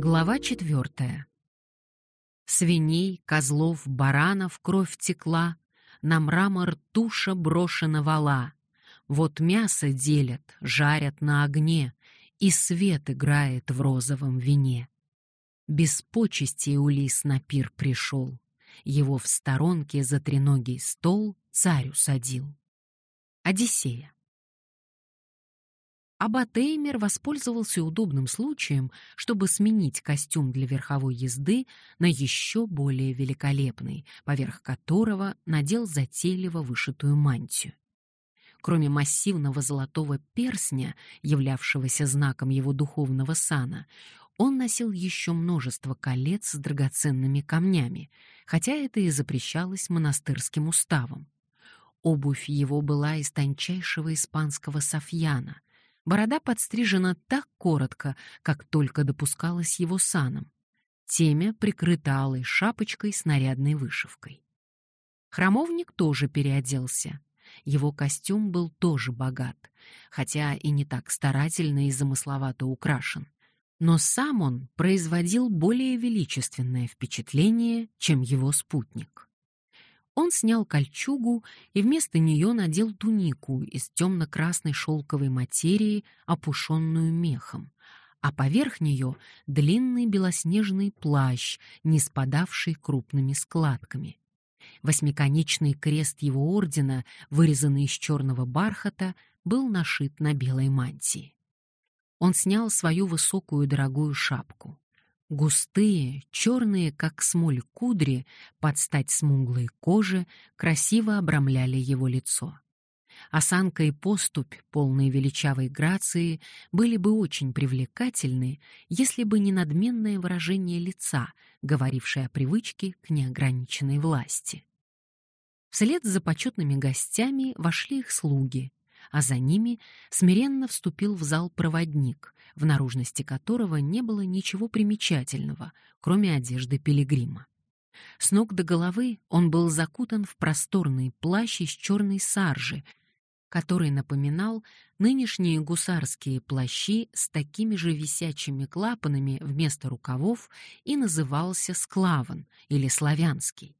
Глава четвертая. Свиней, козлов, баранов кровь текла, На мрамор туша брошена вала. Вот мясо делят, жарят на огне, И свет играет в розовом вине. Без почести Улис на пир пришел. Его в сторонке за треногий стол царь усадил. Одиссея. Абатеймер воспользовался удобным случаем, чтобы сменить костюм для верховой езды на еще более великолепный, поверх которого надел затейливо вышитую мантию. Кроме массивного золотого персня, являвшегося знаком его духовного сана, он носил еще множество колец с драгоценными камнями, хотя это и запрещалось монастырским уставом. Обувь его была из тончайшего испанского софьяна, Борода подстрижена так коротко, как только допускалось его саном. Темя прикрыта алой шапочкой с нарядной вышивкой. Храмовник тоже переоделся. Его костюм был тоже богат, хотя и не так старательно и замысловато украшен. Но сам он производил более величественное впечатление, чем его спутник. Он снял кольчугу и вместо нее надел тунику из темно-красной шелковой материи, опушенную мехом, а поверх нее длинный белоснежный плащ, не спадавший крупными складками. Восьмиконечный крест его ордена, вырезанный из черного бархата, был нашит на белой мантии. Он снял свою высокую дорогую шапку. Густые, черные, как смоль кудри, под стать смуглой кожи, красиво обрамляли его лицо. Осанка и поступь, полные величавой грации, были бы очень привлекательны, если бы не надменное выражение лица, говорившее о привычке к неограниченной власти. Вслед за почетными гостями вошли их слуги, а за ними смиренно вступил в зал проводник, в наружности которого не было ничего примечательного, кроме одежды пилигрима. С ног до головы он был закутан в просторный плащ из черной саржи, который напоминал нынешние гусарские плащи с такими же висячими клапанами вместо рукавов и назывался склаван или славянский.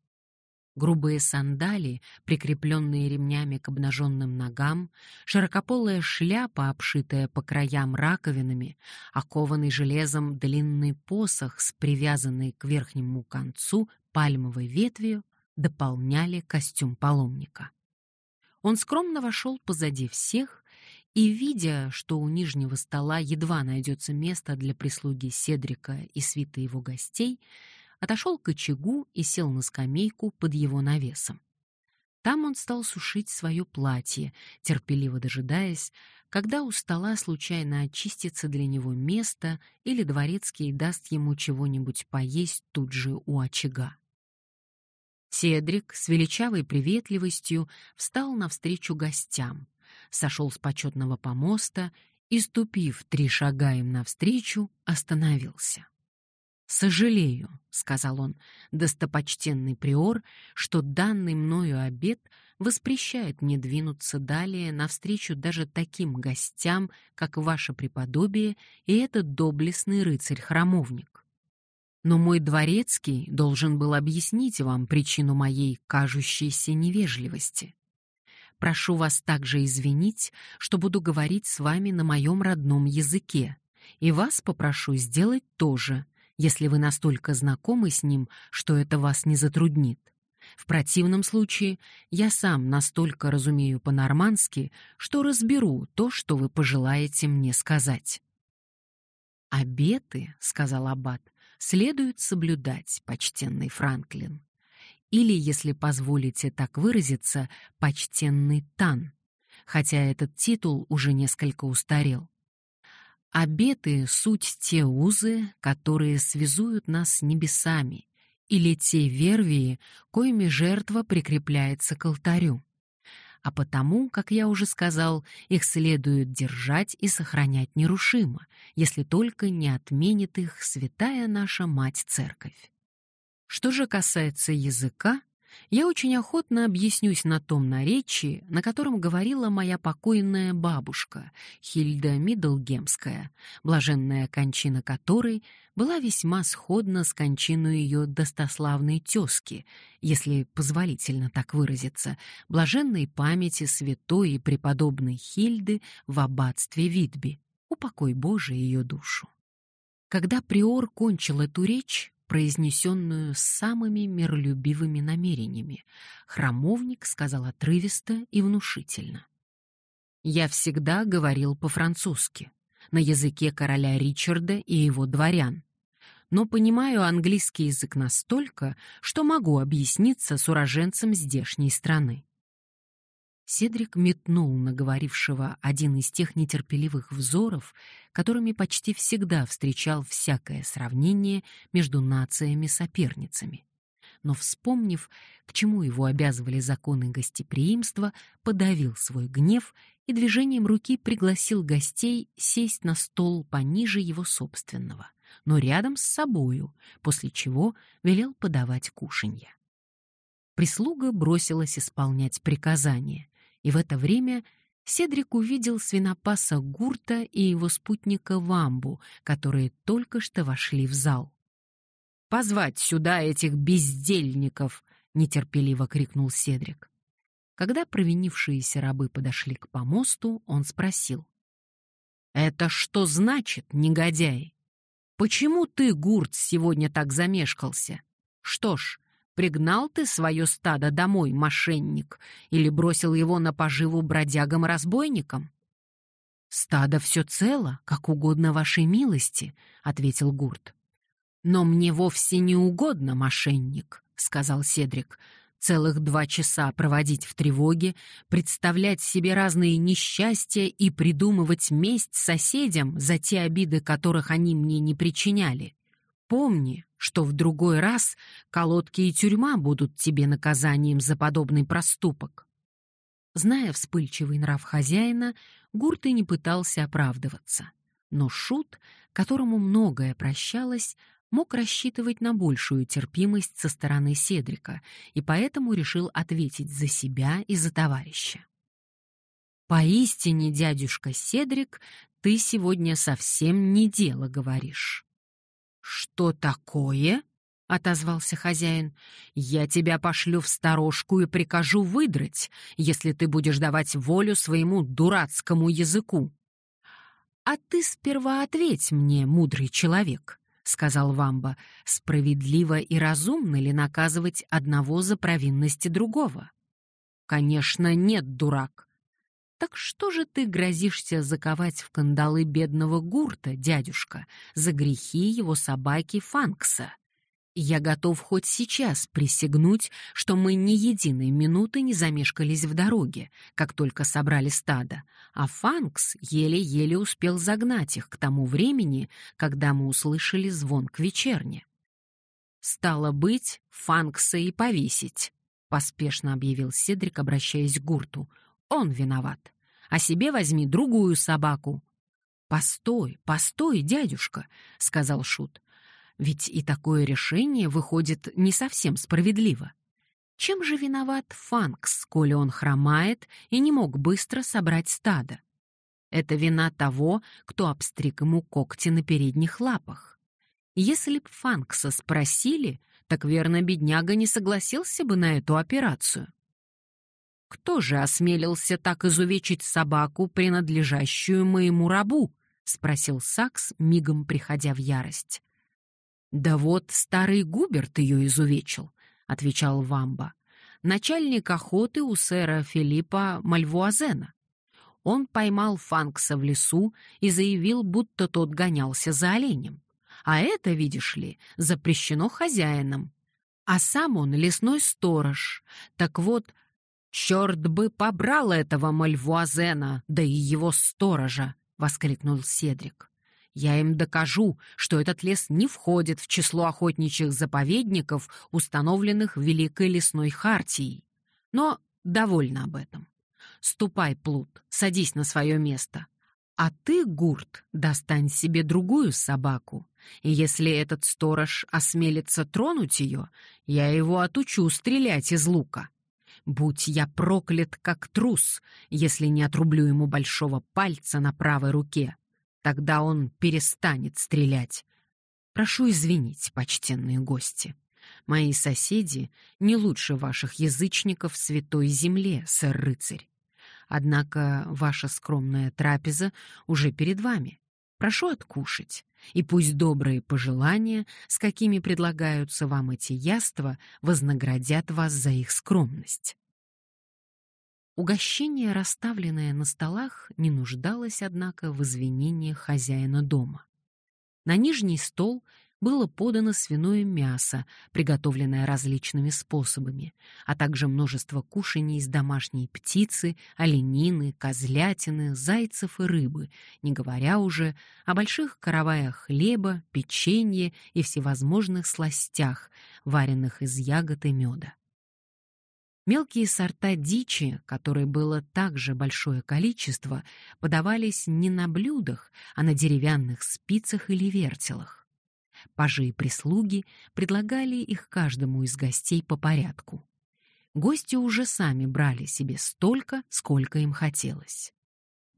Грубые сандали, прикрепленные ремнями к обнаженным ногам, широкополая шляпа, обшитая по краям раковинами, окованный железом длинный посох с привязанной к верхнему концу пальмовой ветвью дополняли костюм паломника. Он скромно вошел позади всех и, видя, что у нижнего стола едва найдется место для прислуги Седрика и свиты его гостей, отошел к очагу и сел на скамейку под его навесом. Там он стал сушить свое платье, терпеливо дожидаясь, когда у стола случайно очистится для него место или дворецкий даст ему чего-нибудь поесть тут же у очага. Седрик с величавой приветливостью встал навстречу гостям, сошел с почетного помоста и, ступив три шага им навстречу, остановился. «Сожалею», — сказал он, — «достопочтенный приор, что данный мною обед воспрещает мне двинуться далее навстречу даже таким гостям, как ваше преподобие и этот доблестный рыцарь-храмовник. Но мой дворецкий должен был объяснить вам причину моей кажущейся невежливости. Прошу вас также извинить, что буду говорить с вами на моем родном языке, и вас попрошу сделать то же — если вы настолько знакомы с ним, что это вас не затруднит. В противном случае я сам настолько разумею по-нормански, что разберу то, что вы пожелаете мне сказать. «Обеты», — сказал Аббат, — «следует соблюдать, почтенный Франклин. Или, если позволите так выразиться, почтенный Тан, хотя этот титул уже несколько устарел. Обеты — суть те узы, которые связуют нас с небесами, или те вервии, коими жертва прикрепляется к алтарю. А потому, как я уже сказал, их следует держать и сохранять нерушимо, если только не отменит их святая наша Мать-Церковь. Что же касается языка, я очень охотно объяснюсь на том наречии, на котором говорила моя покойная бабушка, Хильда Миддлгемская, блаженная кончина которой была весьма сходна с кончиной ее достославной тезки, если позволительно так выразиться, блаженной памяти святой и преподобной Хильды в аббатстве Витби. Упокой Божий ее душу. Когда приор кончил эту речь, произнесенную самыми миролюбивыми намерениями, храмовник сказал отрывисто и внушительно. «Я всегда говорил по-французски, на языке короля Ричарда и его дворян, но понимаю английский язык настолько, что могу объясниться с уроженцем здешней страны. Седрик метнул на говорившего один из тех нетерпеливых взоров, которыми почти всегда встречал всякое сравнение между нациями-соперницами. Но, вспомнив, к чему его обязывали законы гостеприимства, подавил свой гнев и движением руки пригласил гостей сесть на стол пониже его собственного, но рядом с собою, после чего велел подавать кушанье. Прислуга бросилась исполнять приказания, и в это время Седрик увидел свинопаса Гурта и его спутника Вамбу, которые только что вошли в зал. «Позвать сюда этих бездельников!» — нетерпеливо крикнул Седрик. Когда провинившиеся рабы подошли к помосту, он спросил. «Это что значит, негодяй? Почему ты, Гурт, сегодня так замешкался? Что ж, Пригнал ты свое стадо домой, мошенник, или бросил его на поживу бродягам-разбойникам? «Стадо все цело, как угодно вашей милости», — ответил Гурт. «Но мне вовсе не угодно, мошенник», — сказал Седрик. «Целых два часа проводить в тревоге, представлять себе разные несчастья и придумывать месть соседям за те обиды, которых они мне не причиняли. Помни, что в другой раз колодки и тюрьма будут тебе наказанием за подобный проступок. Зная вспыльчивый нрав хозяина, Гурт и не пытался оправдываться. Но Шут, которому многое прощалось, мог рассчитывать на большую терпимость со стороны Седрика и поэтому решил ответить за себя и за товарища. «Поистине, дядюшка Седрик, ты сегодня совсем не дело говоришь». «Что такое?» — отозвался хозяин. «Я тебя пошлю в сторожку и прикажу выдрать, если ты будешь давать волю своему дурацкому языку». «А ты сперва ответь мне, мудрый человек», — сказал Вамба, «справедливо и разумно ли наказывать одного за провинности другого?» «Конечно, нет, дурак. Так что же ты грозишься заковать в кандалы бедного гурта, дядюшка, за грехи его собаки Фанкса? Я готов хоть сейчас присягнуть, что мы ни единой минуты не замешкались в дороге, как только собрали стадо, а Фанкс еле-еле успел загнать их к тому времени, когда мы услышали звон к вечерне. «Стало быть, Фанкса и повесить», — поспешно объявил Седрик, обращаясь к Гурту — он виноват. А себе возьми другую собаку. «Постой, постой, дядюшка», — сказал Шут. «Ведь и такое решение выходит не совсем справедливо. Чем же виноват Фанкс, коли он хромает и не мог быстро собрать стадо? Это вина того, кто обстриг ему когти на передних лапах. Если б Фанкса спросили, так верно бедняга не согласился бы на эту операцию. «Кто же осмелился так изувечить собаку, принадлежащую моему рабу?» — спросил Сакс, мигом приходя в ярость. «Да вот старый Губерт ее изувечил», — отвечал Вамба. «Начальник охоты у сэра Филиппа Мальвуазена. Он поймал Фанкса в лесу и заявил, будто тот гонялся за оленем. А это, видишь ли, запрещено хозяином. А сам он лесной сторож. Так вот, «Черт бы побрал этого Мальвуазена, да и его сторожа!» — воскликнул Седрик. «Я им докажу, что этот лес не входит в число охотничьих заповедников, установленных Великой лесной хартией. Но довольно об этом. Ступай, Плут, садись на свое место. А ты, Гурт, достань себе другую собаку, и если этот сторож осмелится тронуть ее, я его отучу стрелять из лука. Будь я проклят как трус, если не отрублю ему большого пальца на правой руке. Тогда он перестанет стрелять. Прошу извинить, почтенные гости. Мои соседи не лучше ваших язычников в святой земле, сэр-рыцарь. Однако ваша скромная трапеза уже перед вами. Прошу откушать, и пусть добрые пожелания, с какими предлагаются вам эти яства, вознаградят вас за их скромность. Угощение, расставленное на столах, не нуждалось, однако, в извинениях хозяина дома. На нижний стол было подано свиное мясо, приготовленное различными способами, а также множество кушаний из домашней птицы, оленины, козлятины, зайцев и рыбы, не говоря уже о больших караваях хлеба, печенье и всевозможных сластях, вареных из ягод и меда. Мелкие сорта дичи, которой было также большое количество, подавались не на блюдах, а на деревянных спицах или вертелах. Пажи и прислуги предлагали их каждому из гостей по порядку. Гости уже сами брали себе столько, сколько им хотелось.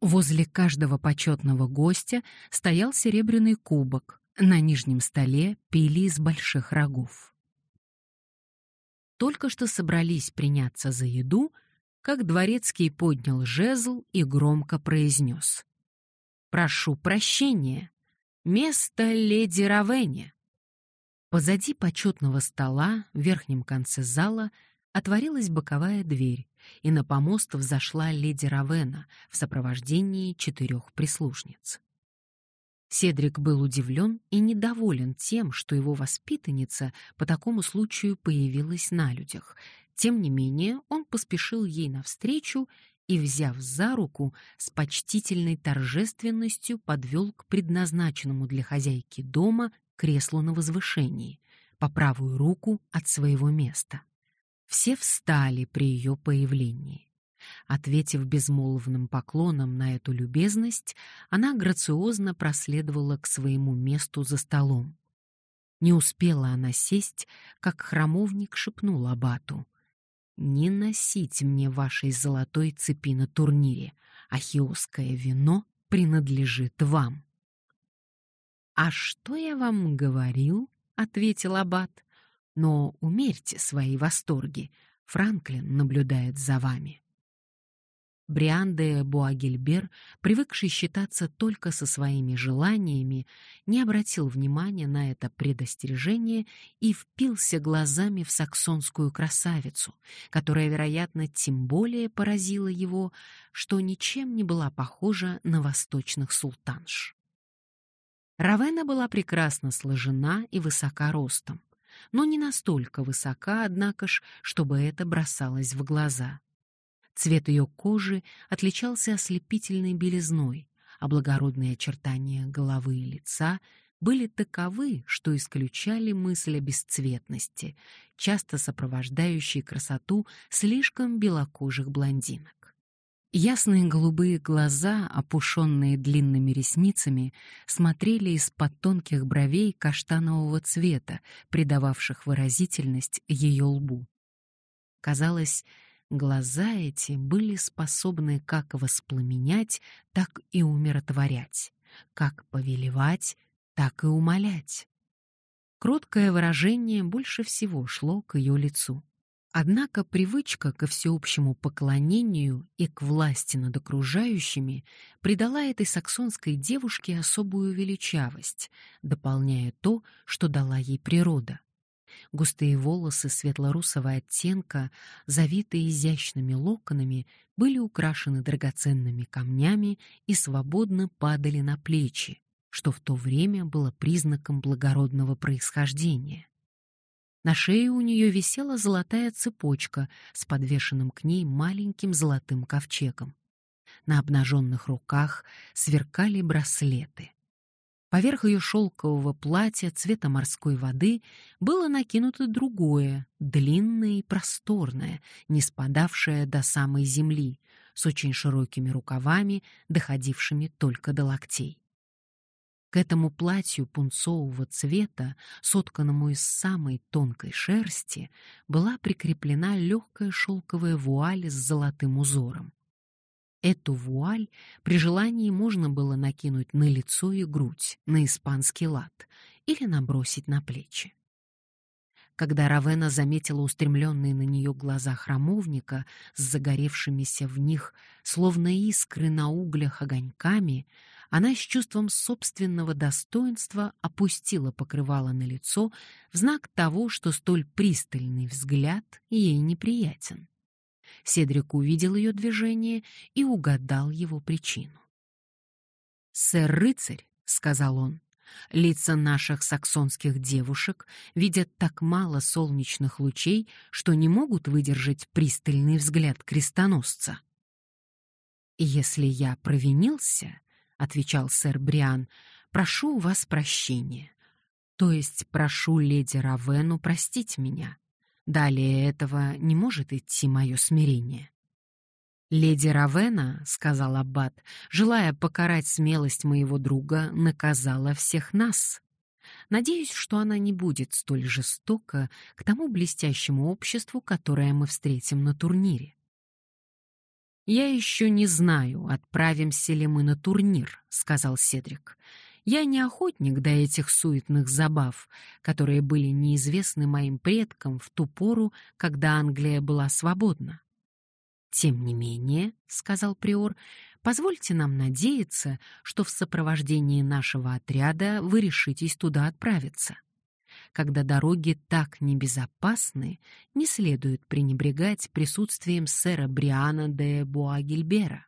Возле каждого почетного гостя стоял серебряный кубок, на нижнем столе пили из больших рогов. Только что собрались приняться за еду, как дворецкий поднял жезл и громко произнес. «Прошу прощения, Место леди Равене. Позади почетного стола, в верхнем конце зала, отворилась боковая дверь, и на помост взошла леди Равена в сопровождении четырех прислужниц. Седрик был удивлен и недоволен тем, что его воспитанница по такому случаю появилась на людях. Тем не менее, он поспешил ей навстречу и, взяв за руку, с почтительной торжественностью подвел к предназначенному для хозяйки дома креслу на возвышении, по правую руку от своего места. Все встали при ее появлении. Ответив безмолвным поклоном на эту любезность, она грациозно проследовала к своему месту за столом. Не успела она сесть, как храмовник шепнул абату не носить мне вашей золотой цепи на турнире, а хиосское вино принадлежит вам. «А что я вам говорил?» — ответил Аббат. «Но умерьте свои восторги. Франклин наблюдает за вами». Бриан де Буагельбер, привыкший считаться только со своими желаниями, не обратил внимания на это предостережение и впился глазами в саксонскую красавицу, которая, вероятно, тем более поразила его, что ничем не была похожа на восточных султанш. Равена была прекрасно сложена и высока ростом, но не настолько высока, однако ж, чтобы это бросалось в глаза. Цвет ее кожи отличался ослепительной белизной, а благородные очертания головы и лица были таковы, что исключали мысль о бесцветности, часто сопровождающей красоту слишком белокожих блондинок. Ясные голубые глаза, опушенные длинными ресницами, смотрели из-под тонких бровей каштанового цвета, придававших выразительность ее лбу. Казалось, Глаза эти были способны как воспламенять, так и умиротворять, как повелевать, так и умолять. Кроткое выражение больше всего шло к ее лицу. Однако привычка ко всеобщему поклонению и к власти над окружающими придала этой саксонской девушке особую величавость, дополняя то, что дала ей природа. Густые волосы светло-русого оттенка, завитые изящными локонами, были украшены драгоценными камнями и свободно падали на плечи, что в то время было признаком благородного происхождения. На шее у нее висела золотая цепочка с подвешенным к ней маленьким золотым ковчегом. На обнаженных руках сверкали браслеты. Поверх ее шелкового платья цвета морской воды было накинуто другое, длинное и просторное, не спадавшее до самой земли, с очень широкими рукавами, доходившими только до локтей. К этому платью пунцового цвета, сотканному из самой тонкой шерсти, была прикреплена легкая шелковая вуаль с золотым узором. Эту вуаль при желании можно было накинуть на лицо и грудь, на испанский лад, или набросить на плечи. Когда Равена заметила устремленные на нее глаза храмовника с загоревшимися в них, словно искры на углях огоньками, она с чувством собственного достоинства опустила покрывало на лицо в знак того, что столь пристальный взгляд ей неприятен. Седрик увидел ее движение и угадал его причину. «Сэр-рыцарь», — сказал он, — «лица наших саксонских девушек видят так мало солнечных лучей, что не могут выдержать пристальный взгляд крестоносца». «Если я провинился, отвечал сэр Бриан, прошу у вас прощения. То есть прошу леди Равену простить меня. Далее этого не может идти мое смирение. «Леди Равена, — сказал Аббат, — желая покарать смелость моего друга, наказала всех нас. Надеюсь, что она не будет столь жестока к тому блестящему обществу, которое мы встретим на турнире. «Я еще не знаю, отправимся ли мы на турнир», — сказал Седрик. «Я не охотник до этих суетных забав, которые были неизвестны моим предкам в ту пору, когда Англия была свободна». «Тем не менее», — сказал Приор, — «позвольте нам надеяться, что в сопровождении нашего отряда вы решитесь туда отправиться» когда дороги так небезопасны, не следует пренебрегать присутствием сэра Бриана де Буагильбера.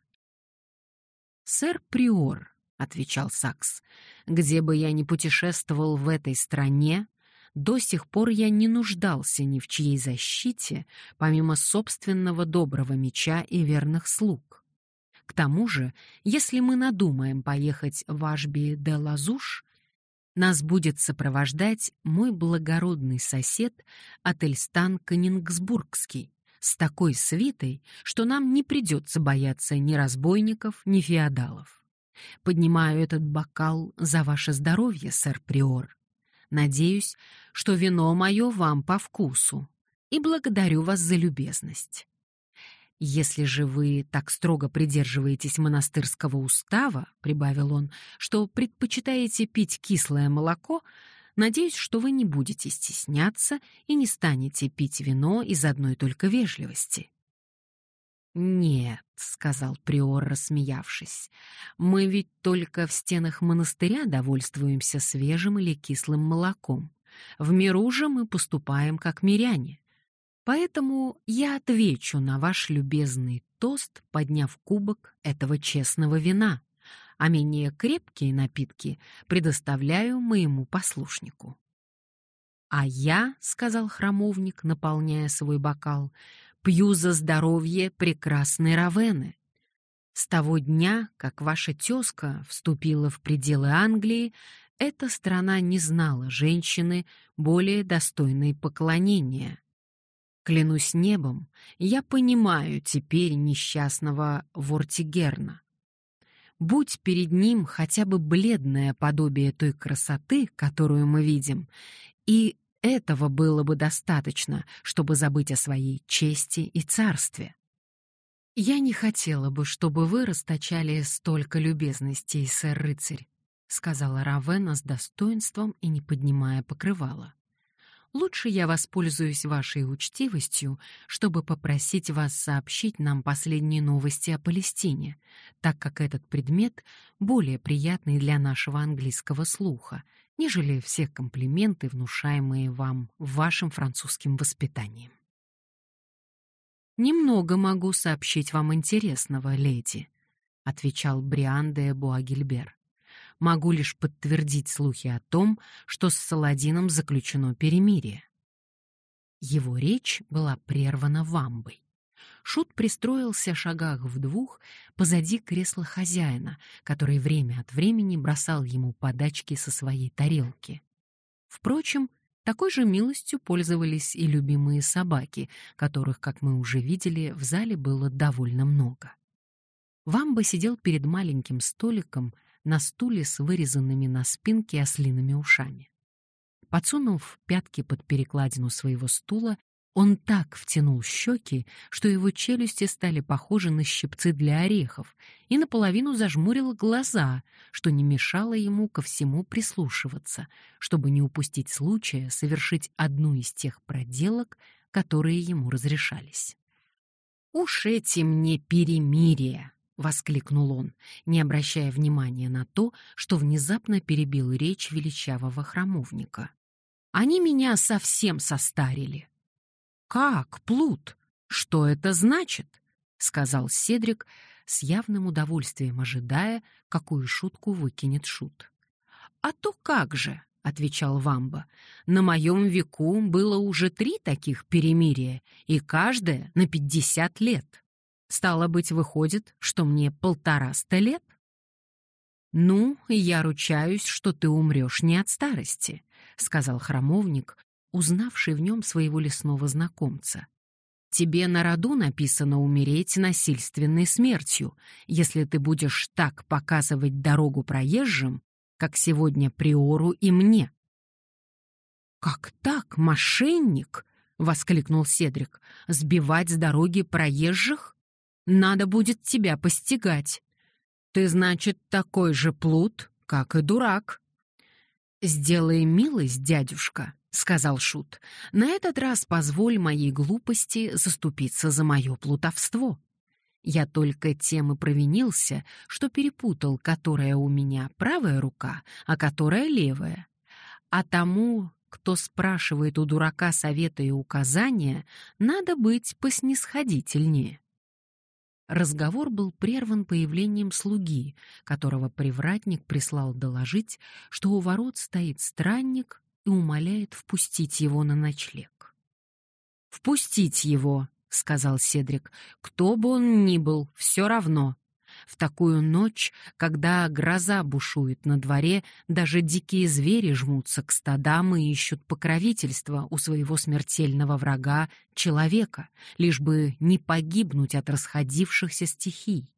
«Сэр Приор», — отвечал Сакс, — «где бы я ни путешествовал в этой стране, до сих пор я не нуждался ни в чьей защите, помимо собственного доброго меча и верных слуг. К тому же, если мы надумаем поехать в Ашби де Лазуш, нас будет сопровождать мой благородный сосед Ательстан Канингсбургский с такой свитой, что нам не придется бояться ни разбойников, ни феодалов. Поднимаю этот бокал за ваше здоровье, сэр Приор. Надеюсь, что вино мое вам по вкусу, и благодарю вас за любезность. Если же вы так строго придерживаетесь монастырского устава, прибавил он, что предпочитаете пить кислое молоко, надеюсь, что вы не будете стесняться и не станете пить вино из одной только вежливости. «Нет», — сказал приор, рассмеявшись, — «мы ведь только в стенах монастыря довольствуемся свежим или кислым молоком. В миру же мы поступаем как миряне. Поэтому я отвечу на ваш любезный тост, подняв кубок этого честного вина, а менее крепкие напитки предоставляю моему послушнику. «А я, — сказал храмовник, наполняя свой бокал, — пью за здоровье прекрасной Равены. С того дня, как ваша тезка вступила в пределы Англии, эта страна не знала женщины, более достойной поклонения. Клянусь небом, я понимаю теперь несчастного Вортигерна. Будь перед ним хотя бы бледное подобие той красоты, которую мы видим, и этого было бы достаточно, чтобы забыть о своей чести и царстве. «Я не хотела бы, чтобы вы расточали столько любезностей, сэр-рыцарь», — сказала Равена с достоинством и не поднимая покрывала. Лучше я воспользуюсь вашей учтивостью, чтобы попросить вас сообщить нам последние новости о Палестине, так как этот предмет более приятный для нашего английского слуха, нежели все комплименты, внушаемые вам вашим французским воспитанием. «Немного могу сообщить вам интересного, леди», — отвечал Бриан де Буагильбер могу лишь подтвердить слухи о том, что с Саладином заключено перемирие. Его речь была прервана вамбой. Шут пристроился шагах в двух позади кресла хозяина, который время от времени бросал ему подачки со своей тарелки. Впрочем, такой же милостью пользовались и любимые собаки, которых, как мы уже видели, в зале было довольно много. Вамба сидел перед маленьким столиком на стуле с вырезанными на спинке ослиными ушами. Подсунув пятки под перекладину своего стула, он так втянул щеки, что его челюсти стали похожи на щипцы для орехов, и наполовину зажмурил глаза, что не мешало ему ко всему прислушиваться, чтобы не упустить случая совершить одну из тех проделок, которые ему разрешались. «Уж эти мне перемирия!» — воскликнул он, не обращая внимания на то, что внезапно перебил речь величавого храмовника. «Они меня совсем состарили!» «Как, Плут? Что это значит?» — сказал Седрик, с явным удовольствием ожидая, какую шутку выкинет Шут. «А то как же!» — отвечал Вамба. «На моем веку было уже три таких перемирия, и каждое на пятьдесят лет. Стало быть, выходит, что мне полтораста лет?» «Ну, я ручаюсь, что ты умрешь не от старости», — сказал храмовник, узнавший в нем своего лесного знакомца. Тебе на роду написано умереть насильственной смертью, если ты будешь так показывать дорогу проезжим, как сегодня приору и мне. Как так, мошенник? воскликнул Седрик. Сбивать с дороги проезжих? Надо будет тебя постигать. Ты, значит, такой же плут, как и дурак. Сделай милость, дядюшка, — сказал Шут, — «на этот раз позволь моей глупости заступиться за мое плутовство. Я только тем и провинился, что перепутал, которая у меня правая рука, а которая левая. А тому, кто спрашивает у дурака совета и указания, надо быть поснисходительнее». Разговор был прерван появлением слуги, которого привратник прислал доложить, что у ворот стоит странник и умоляет впустить его на ночлег. «Впустить его», — сказал Седрик, — «кто бы он ни был, все равно. В такую ночь, когда гроза бушует на дворе, даже дикие звери жмутся к стадам и ищут покровительства у своего смертельного врага, человека, лишь бы не погибнуть от расходившихся стихий.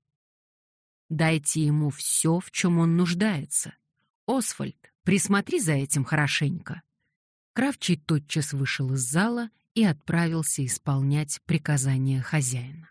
Дайте ему все, в чем он нуждается. Освальд, Присмотри за этим хорошенько. Кравчий тотчас вышел из зала и отправился исполнять приказания хозяина.